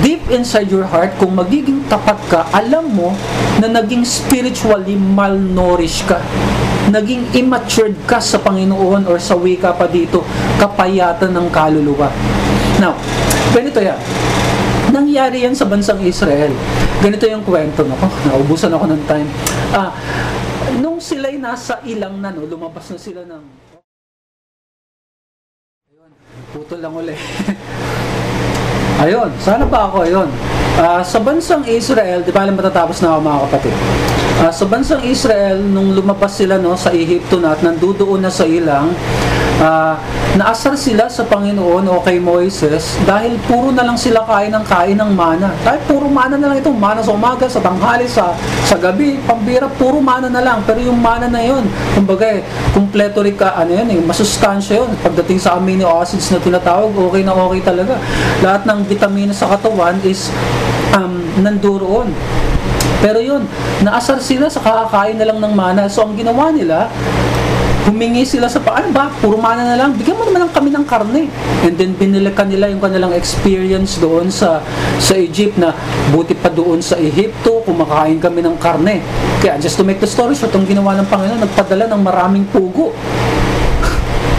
deep inside your heart, kung magiging tapat ka, alam mo na naging spiritually malnourished ka. Naging immatured ka sa Panginoon or sa wika pa dito, kapayatan ng kaluluwa. Now, ganito yan. Nangyari yan sa bansang Israel. Ganito yung kwento. Nako, naubusan ako ng time. Ah, nung sila'y nasa ilang na, no, lumabas na sila ng Putol lang uli. Ayun, sana pa ako, ayun. Uh, sa bansang Israel, di ba matatapos na ako mga kapatid? Uh, sa bansang Israel, nung lumabas sila no, sa Ehipto na at nandudoon na sa ilang, uh, naasar sila sa Panginoon o kay Moises dahil puro na lang sila kain ng kain ng mana. Dahil puro mana na lang ito, mana sa umaga, sa tanghali, sa, sa gabi, pambira, puro mana na lang. Pero yung mana na yun, kumbaga eh, kumpleto rin ka, ano yun, eh, masustansya yun. Pagdating sa amino acids na tinatawag, okay na okay talaga. Lahat ng vitamina sa katawan is um, nanduroon. Pero yun, naasar sila sa kakakain na lang ng mana. So ang ginawa nila, humingi sila sa paano ba, puro mana na lang, bigyan mo naman ng kami ng karne. And then binilikan nila yung kanilang experience doon sa sa Egypt na buti pa doon sa Egypto, kumakain kami ng karne. Kaya just to make the story short, ang ginawa ng Panginoon, nagpadala ng maraming pugo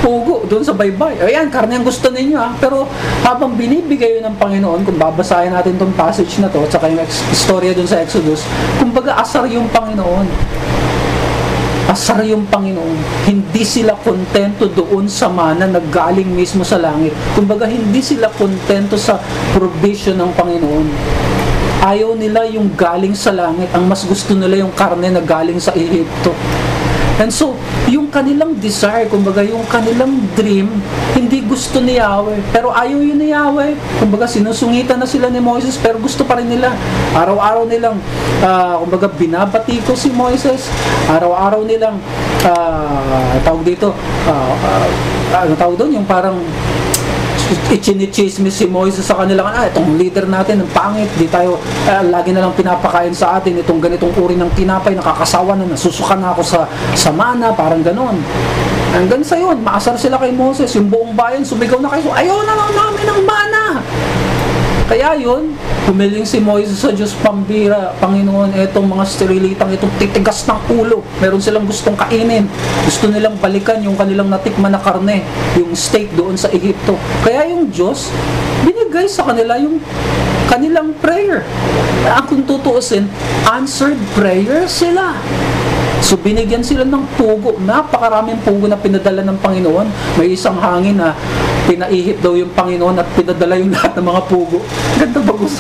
pugo doon sa baybay. Ayan, karne ang gusto ninyo ha. Pero habang binibigay yun ng Panginoon, kung babasahin natin tong passage na to, at saka yung istorya doon sa Exodus, kumbaga asar yung Panginoon asar yung Panginoon. Hindi sila kontento doon sa mana na galing mismo sa langit. Kumbaga, hindi sila kontento sa provision ng Panginoon. Ayaw nila yung galing sa langit. Ang mas gusto nila yung karne na galing sa Ehipto. And so, yung kanilang desire, kumbaga yung kanilang dream, hindi gusto ni Yahweh. Pero ayaw yun ni Yahweh. Kumbaga sinusungitan na sila ni Moses, pero gusto pa rin nila. Araw-araw nilang, uh, kumbaga binabati ko si Moses. Araw-araw nilang, uh, tawag dito, uh, uh, ano tawag doon, yung parang ichinichismis si Moises sa kanila, ah, itong leader natin, ang pangit, di tayo, uh, lagi na lang pinapakain sa atin, itong ganitong uri ng tinapay, nakakasawa na, nasusukan na ako sa, sa mana, parang ganon. Hanggang sa yun, maasar sila kay Moses, yung buong bayan, sumigaw na kayo, ayaw na lang namin ng mana! Kaya yun, humiling si Moises sa Diyos pambira, Panginoon, etong mga sterilitang, itong titigas ng ulo. Meron silang gustong kainin. Gusto nilang balikan yung kanilang natikman na karne, yung steak doon sa Egypto. Kaya yung Diyos, binigay sa kanila yung kanilang prayer. Ang kung tutuusin, answered prayer sila. So binigyan sila ng pugo, napakaraming pugo na pinadala ng Panginoon. May isang hangin na pinaihip daw yung Panginoon at pinadala yung lahat ng mga pugo. Ganda bagus.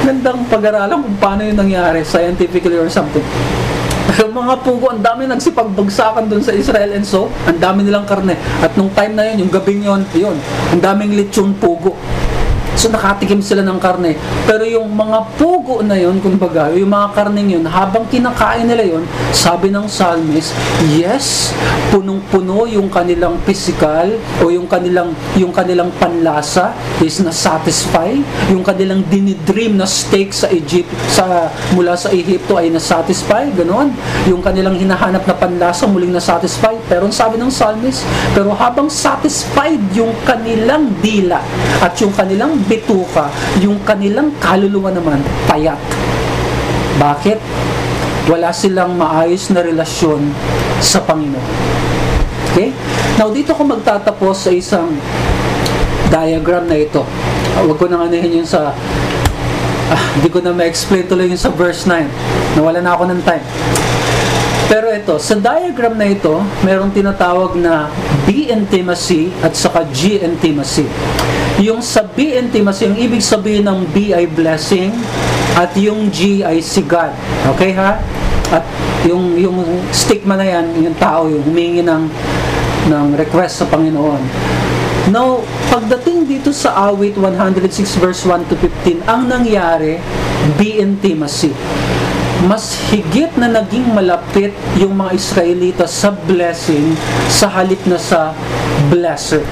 Gandang pag-aralan kung paano yung nangyari, scientifically or something. Pero mga pugo, ang dami nagsipagbagsakan doon sa Israel and so, ang dami nilang karne. At nung time na yun, yung gabing yun, yun, ang daming lechon pugo. So nakatikim sila ng karne. Pero yung mga pugo na yun, kumbaga, yung mga karning yun, habang kinakain nila yun, sabi ng psalmist, yes, punong-puno yung kanilang physical o yung kanilang yung kanilang panlasa is na satisfy, yung kanilang dinidream na steak sa Egypt sa mula sa Egypto ay na satisfy, ganoon. Yung kanilang hinahanap na panlasa muling na satisfy. Pero sabi ng psalmist, pero habang satisfied yung kanilang dila at yung kanilang bituka, yung kanilang kaluluwa naman payat. Bakit? Wala silang maayos na relasyon sa Panginoon. Okay? Now, dito ko magtatapos sa isang diagram na ito. Huwag ko nang anahin yung sa ah, hindi ko na ma-explain tuloy yung sa verse 9. Nawala na ako ng time. Pero ito, sa diagram na ito, merong tinatawag na B intimacy at saka G intimacy. Yung sa B intimacy, yung ibig sabihin ng B ay blessing at yung G ay si God. Okay ha? At yung yung stigma na yan, yung tao yung humingi ng ng request sa Panginoon. Now, pagdating dito sa awit 106 verse 1 to 15, ang nangyari, B intimacy mas higit na naging malapit yung mga Israelita sa blessing sa halip na sa blesser.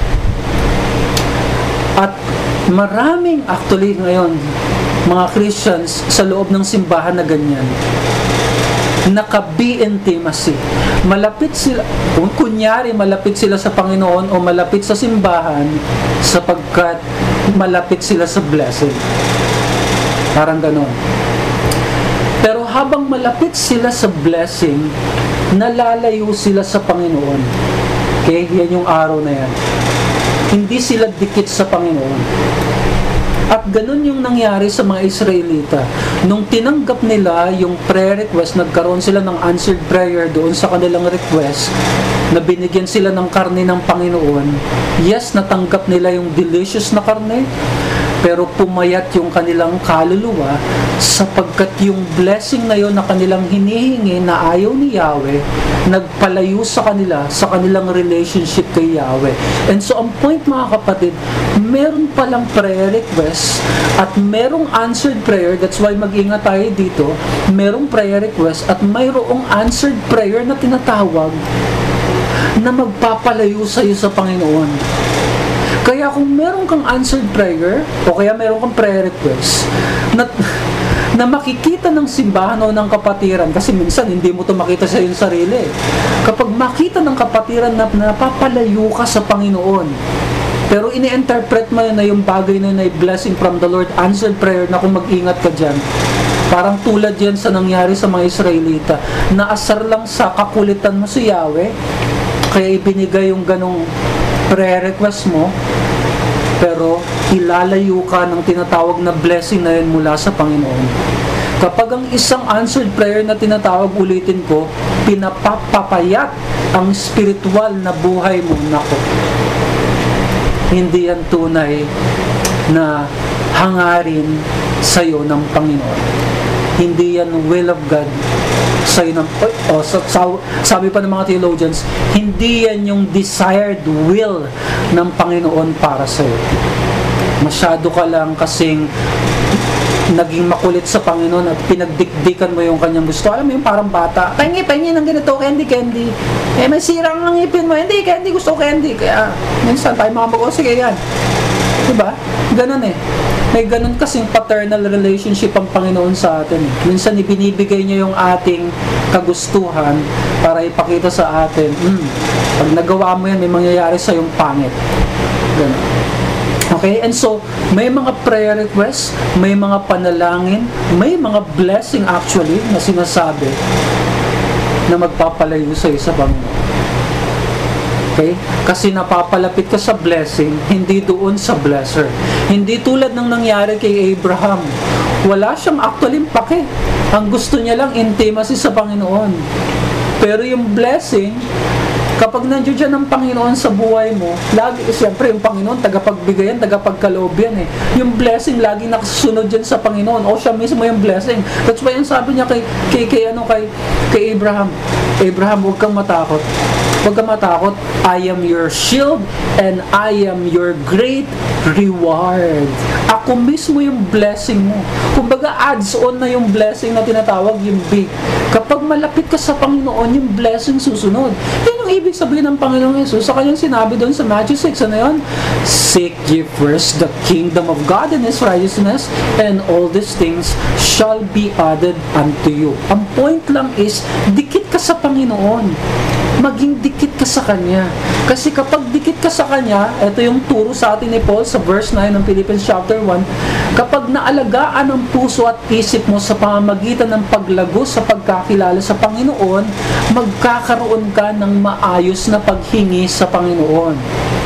Maraming actually ngayon mga Christians sa loob ng simbahan na ganyan naka-be intimacy. Malapit sila, kunyari malapit sila sa Panginoon o malapit sa simbahan sapagkat malapit sila sa blessing. Parang ganon. Pero habang malapit sila sa blessing, nalalayo sila sa Panginoon. Okay? Yan yung araw na yan. Hindi sila dikit sa Panginoon. At ganun yung nangyari sa mga Israelita. Nung tinanggap nila yung prayer request, nagkaroon sila ng answered prayer doon sa kanilang request, na binigyan sila ng karne ng Panginoon, yes, natanggap nila yung delicious na karne, pero pumayat yung kanilang kaluluwa sapagkat yung blessing na yon na kanilang hinihingi na ayaw ni Yahweh nagpalayo sa kanila sa kanilang relationship kay Yahweh. And so ang point mga kapatid, meron palang prayer request at merong answered prayer, that's why mag-ingat tayo dito, merong prayer request at mayroong answered prayer na tinatawag na magpapalayo sa iyo sa Panginoon. Kaya kung meron kang answered prayer, o kaya meron kang prayer request, na, na makikita ng simbahan o ng kapatiran, kasi minsan hindi mo to makita sa iyong sarili. Kapag makita ng kapatiran na napapalayo ka sa Panginoon, pero ini-interpret mo na yung bagay na ay blessing from the Lord, answered prayer na kung mag-ingat ka dyan, Parang tulad yan sa nangyari sa mga Israelita. Naasar lang sa kakulitan mo si Yahweh, kaya ibinigay yung ganong prayer request mo, pero ilalayo ka ng tinatawag na blessing na yun mula sa Panginoon. Kapag ang isang answered prayer na tinatawag ulitin ko, pinapapapayat ang spiritual na buhay mo, nako. Hindi yan tunay na hangarin sa'yo ng Panginoon. Hindi yan will of God sa'yo ng, oh, sa, sa, sabi pa ng mga theologians, hindi yan yung desired will ng Panginoon para sa'yo. Masyado ka lang kasing naging makulit sa Panginoon at pinagdikdikan mo yung kanyang gusto. Alam mo yung parang bata, pengi, pengi ng ganito, candy, candy. Eh, may sirang ang ipin mo. Hindi, candy, gusto candy. Kaya, minsan tayo mga mag sige yan. Diba? Ganun eh. May ganun kasing paternal relationship ang Panginoon sa atin. Minsan ibinibigay niya yung ating kagustuhan para ipakita sa atin, hmm, pag nagawa mo yan, may mangyayari sa yung pangit. Ganun. Okay? And so, may mga prayer requests, may mga panalangin, may mga blessing actually na sinasabi na magpapalayo sa isa Panginoon. Okay? Kasi napapalapit ka sa blessing, hindi doon sa blesser. Hindi tulad ng nangyari kay Abraham. Wala siyang actually pake. Ang gusto niya lang intimacy sa Panginoon. Pero yung blessing, kapag nandiyo dyan ang Panginoon sa buhay mo, lagi, siyempre yung Panginoon, tagapagbigay yan, tagapagkaloob yan eh. Yung blessing, lagi nakasunod dyan sa Panginoon. O siya mismo yung blessing. That's why yung sabi niya kay, kay, kay, ano, kay, kay Abraham, Abraham, huwag kang matakot. Huwag kang matakot. I am your shield and I am your great reward. Ako mismo yung blessing mo. Kumbaga, adds on na yung blessing na tinatawag yung big. Kapag malapit ka sa Panginoon, yung blessing susunod. Yan yung ibig sabihin ng Panginoon Jesus. Sa kanyang sinabi doon sa Matthew 6, ano yun? Seek ye first the kingdom of God and His righteousness, and all these things shall be added unto you. Ang point lang is, dikit ka sa Panginoon maging dikit ka sa Kanya. Kasi kapag dikit ka sa Kanya, ito yung turo sa atin ni Paul sa verse 9 ng Philippians chapter 1, kapag naalagaan ang puso at isip mo sa pamamagitan ng paglago sa pagkakilala sa Panginoon, magkakaroon ka ng maayos na paghingi sa Panginoon.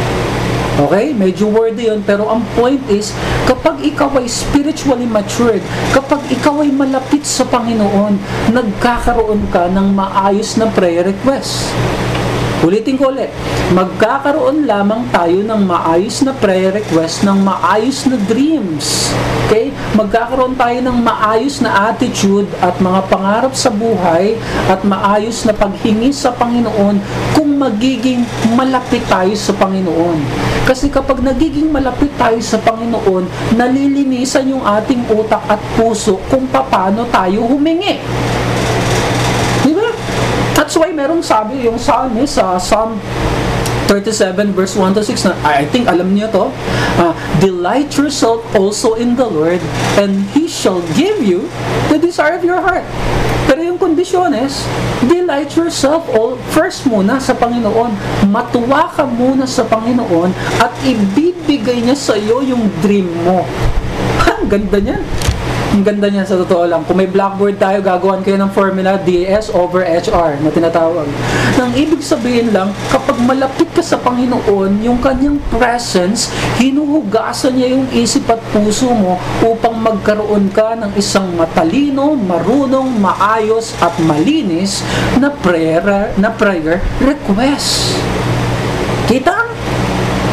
Okay? Medyo wordy yun. Pero ang point is, kapag ikaw ay spiritually matured, kapag ikaw ay malapit sa Panginoon, nagkakaroon ka ng maayos na prayer request. Ulitin ko ulit, magkakaroon lamang tayo ng maayos na prayer request, ng maayos na dreams. Okay? Magkakaroon tayo ng maayos na attitude at mga pangarap sa buhay at maayos na paghingi sa Panginoon kung magiging malapit tayo sa Panginoon. Kasi kapag nagiging malapit tayo sa Panginoon, nalilinisan yung ating utak at puso kung paano tayo humingi. That's why merong sabi yung psalmist sa Psalm 37 verse 1 to 6 na I think alam niyo to uh, delight yourself also in the Lord and He shall give you the desire of your heart. Pero yung kondisyon is delight yourself all first muna sa Panginoon matuwa ka muna sa Panginoon at ibibigay niya sa iyo yung dream mo. Ang ganda niyan ang ganda niya sa totoo lang. Kung may blackboard tayo, gagawan kayo ng formula DS over HR na tinatawag. Nang ibig sabihin lang, kapag malapit ka sa Panginoon, yung kanyang presence, hinuhugasan niya yung isip at puso mo upang magkaroon ka ng isang matalino, marunong, maayos at malinis na prayer, na prayer request. Kita?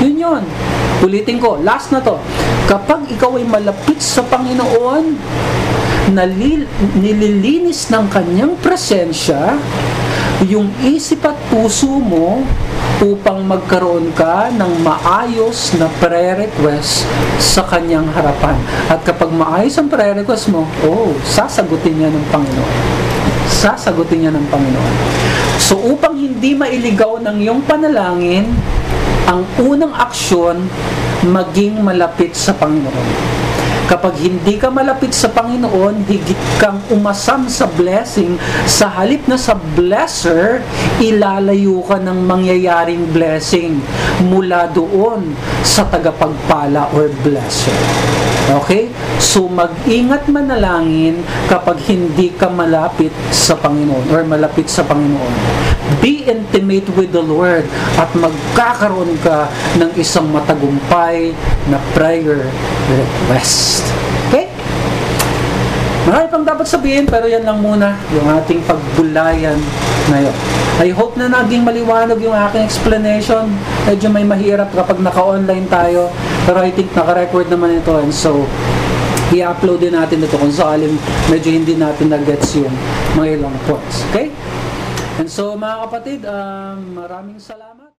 Yun yun. Ulitin ko, last na to. Kapag ikaw ay malapit sa Panginoon, nalil, nililinis ng kanyang presensya, yung isip at puso mo upang magkaroon ka ng maayos na prayer request sa kanyang harapan. At kapag maayos ang prayer request mo, oh, sasagutin niya ng Panginoon. Sasagutin niya ng Panginoon. So upang hindi mailigaw ng iyong panalangin, ang unang aksyon, maging malapit sa Panginoon. Kapag hindi ka malapit sa Panginoon, higit kang umasam sa blessing, sa halip na sa blesser, ilalayo ka ng mangyayaring blessing mula doon sa tagapagpala or blesser. Okay? So, mag-ingat manalangin kapag hindi ka malapit sa Panginoon or malapit sa Panginoon. Be intimate with the Lord at magkakaroon ka ng isang matagumpay na prayer request. Okay? Marami pang dapat sabihin pero yan lang muna yung ating pagbulayan ngayon. I hope na naging maliwanag yung aking explanation. Medyo may mahirap kapag naka-online tayo pero I think naka-record naman ito and so i-upload din natin ito kung sakaling medyo hindi natin na-gets yung mga ilang points. Okay? And so mga kapatid, um, maraming salamat.